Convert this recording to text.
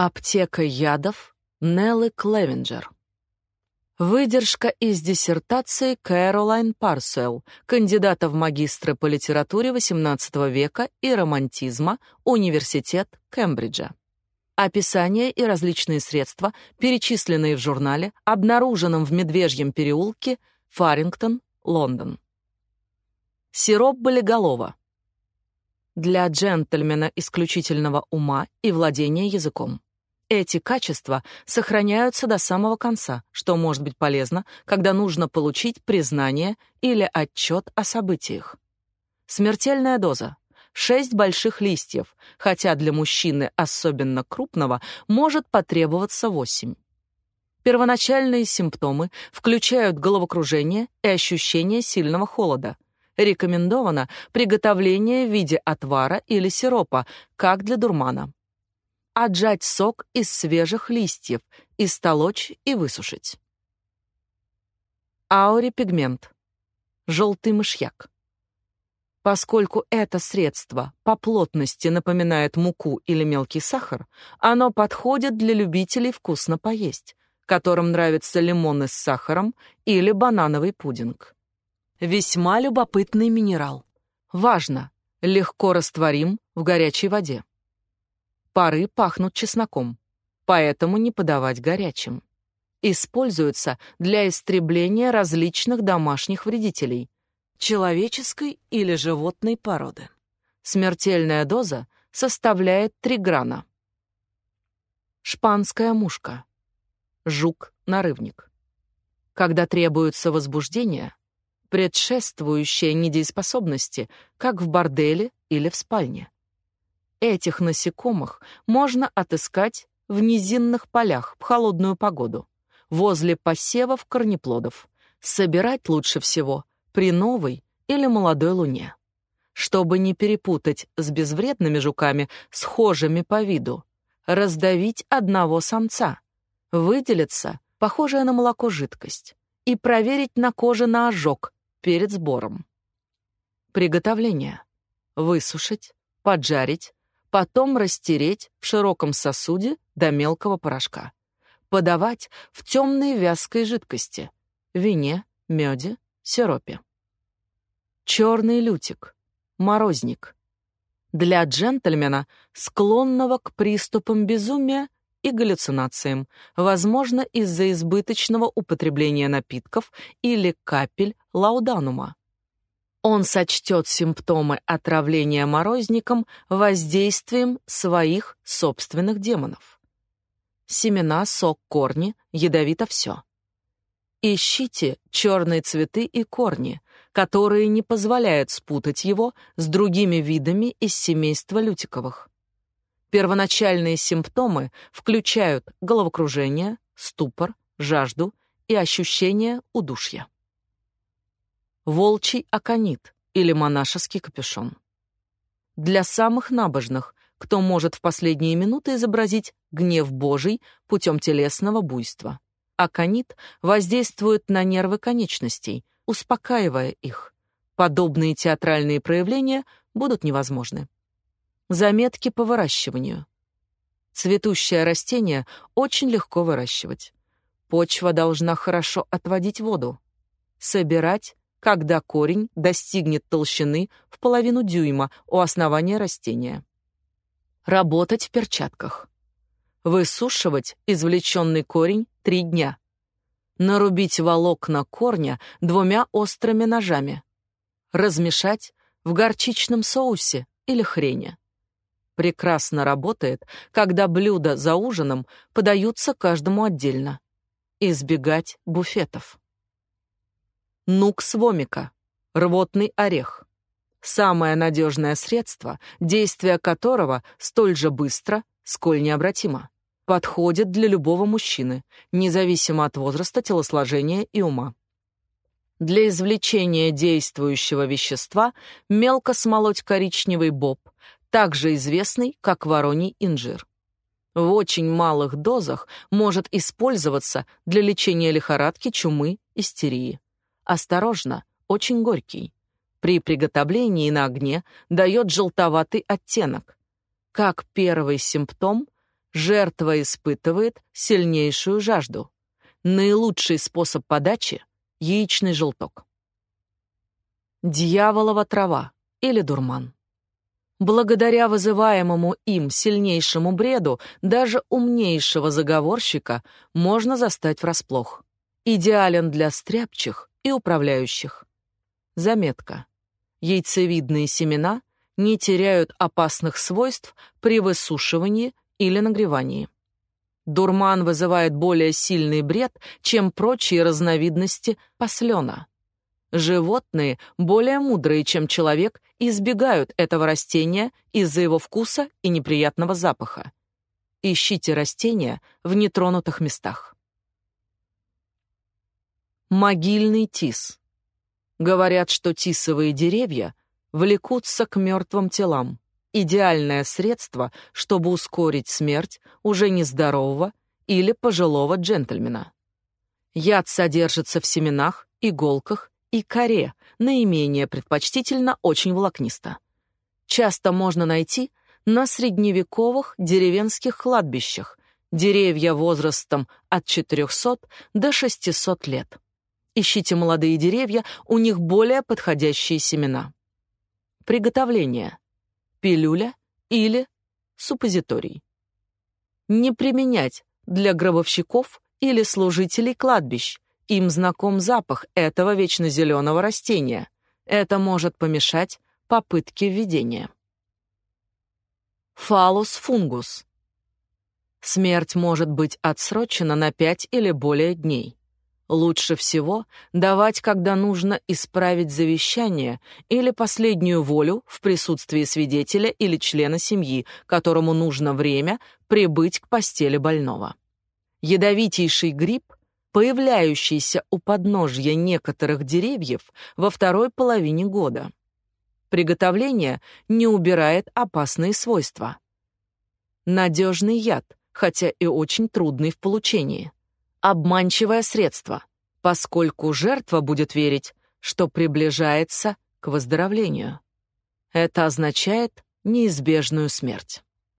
Аптека ядов Неллы Клевенджер. Выдержка из диссертации Кэролайн Парсуэлл, кандидата в магистры по литературе XVIII века и романтизма, Университет Кембриджа. Описание и различные средства, перечисленные в журнале, обнаруженном в Медвежьем переулке, Фарингтон, Лондон. Сироп болиголова. Для джентльмена исключительного ума и владения языком. Эти качества сохраняются до самого конца, что может быть полезно, когда нужно получить признание или отчет о событиях. Смертельная доза. Шесть больших листьев, хотя для мужчины, особенно крупного, может потребоваться восемь. Первоначальные симптомы включают головокружение и ощущение сильного холода. Рекомендовано приготовление в виде отвара или сиропа, как для дурмана отжать сок из свежих листьев, истолочь и высушить. Аурипигмент. Желтый мышьяк. Поскольку это средство по плотности напоминает муку или мелкий сахар, оно подходит для любителей вкусно поесть, которым нравятся лимоны с сахаром или банановый пудинг. Весьма любопытный минерал. Важно, легко растворим в горячей воде. Пары пахнут чесноком, поэтому не подавать горячим. Используются для истребления различных домашних вредителей, человеческой или животной породы. Смертельная доза составляет 3 грана. Шпанская мушка. Жук-нарывник. Когда требуется возбуждение, предшествующее недееспособности, как в борделе или в спальне. Этих насекомых можно отыскать в низинных полях в холодную погоду, возле посевов корнеплодов. Собирать лучше всего при новой или молодой луне. Чтобы не перепутать с безвредными жуками, схожими по виду, раздавить одного самца, выделится похожая на молоко жидкость и проверить на коже на ожог перед сбором. Приготовление. Высушить, поджарить, потом растереть в широком сосуде до мелкого порошка. Подавать в темной вязкой жидкости, вине, меде, сиропе. Черный лютик, морозник. Для джентльмена, склонного к приступам безумия и галлюцинациям, возможно, из-за избыточного употребления напитков или капель лауданума. Он сочтет симптомы отравления морозником воздействием своих собственных демонов. Семена, сок, корни, ядовито все. Ищите черные цветы и корни, которые не позволяют спутать его с другими видами из семейства лютиковых. Первоначальные симптомы включают головокружение, ступор, жажду и ощущение удушья волчий аконит или монашеский капюшон. Для самых набожных, кто может в последние минуты изобразить гнев Божий путем телесного буйства. Аконит воздействует на нервы конечностей, успокаивая их. Подобные театральные проявления будут невозможны. Заметки по выращиванию. Цветущее растение очень легко выращивать. Почва должна хорошо отводить воду. Собирать когда корень достигнет толщины в половину дюйма у основания растения. Работать в перчатках. Высушивать извлеченный корень три дня. Нарубить волокна корня двумя острыми ножами. Размешать в горчичном соусе или хрене. Прекрасно работает, когда блюда за ужином подаются каждому отдельно. Избегать буфетов. Нукс вомика, рвотный орех. Самое надежное средство, действие которого столь же быстро, сколь необратимо. Подходит для любого мужчины, независимо от возраста, телосложения и ума. Для извлечения действующего вещества мелко смолоть коричневый боб, также известный как вороний инжир. В очень малых дозах может использоваться для лечения лихорадки, чумы, истерии. Осторожно, очень горький. При приготовлении на огне дает желтоватый оттенок. Как первый симптом жертва испытывает сильнейшую жажду. Наилучший способ подачи — яичный желток. Дьяволова трава или дурман. Благодаря вызываемому им сильнейшему бреду даже умнейшего заговорщика можно застать врасплох. Идеален для стряпчих и управляющих. Заметка. Яйцевидные семена не теряют опасных свойств при высушивании или нагревании. Дурман вызывает более сильный бред, чем прочие разновидности послена. Животные, более мудрые, чем человек, избегают этого растения из-за его вкуса и неприятного запаха. Ищите растения в нетронутых местах. Могильный тис. Говорят, что тисовые деревья влекутся к мертвым телам. Идеальное средство, чтобы ускорить смерть уже нездорового или пожилого джентльмена. Яд содержится в семенах, иголках и коре, наименее предпочтительно очень волокнисто. Часто можно найти на средневековых деревенских кладбищах деревья возрастом от 400 до 600 лет. Ищите молодые деревья, у них более подходящие семена. Приготовление пилюля или суппозиторий. Не применять для гробовщиков или служителей кладбищ. Им знаком запах этого вечно зеленого растения. Это может помешать попытке введения. Фалус фунгус. Смерть может быть отсрочена на 5 или более дней. Лучше всего давать, когда нужно исправить завещание или последнюю волю в присутствии свидетеля или члена семьи, которому нужно время прибыть к постели больного. Ядовитейший гриб, появляющийся у подножья некоторых деревьев во второй половине года. Приготовление не убирает опасные свойства. Надежный яд, хотя и очень трудный в получении обманчивое средство, поскольку жертва будет верить, что приближается к выздоровлению. Это означает неизбежную смерть.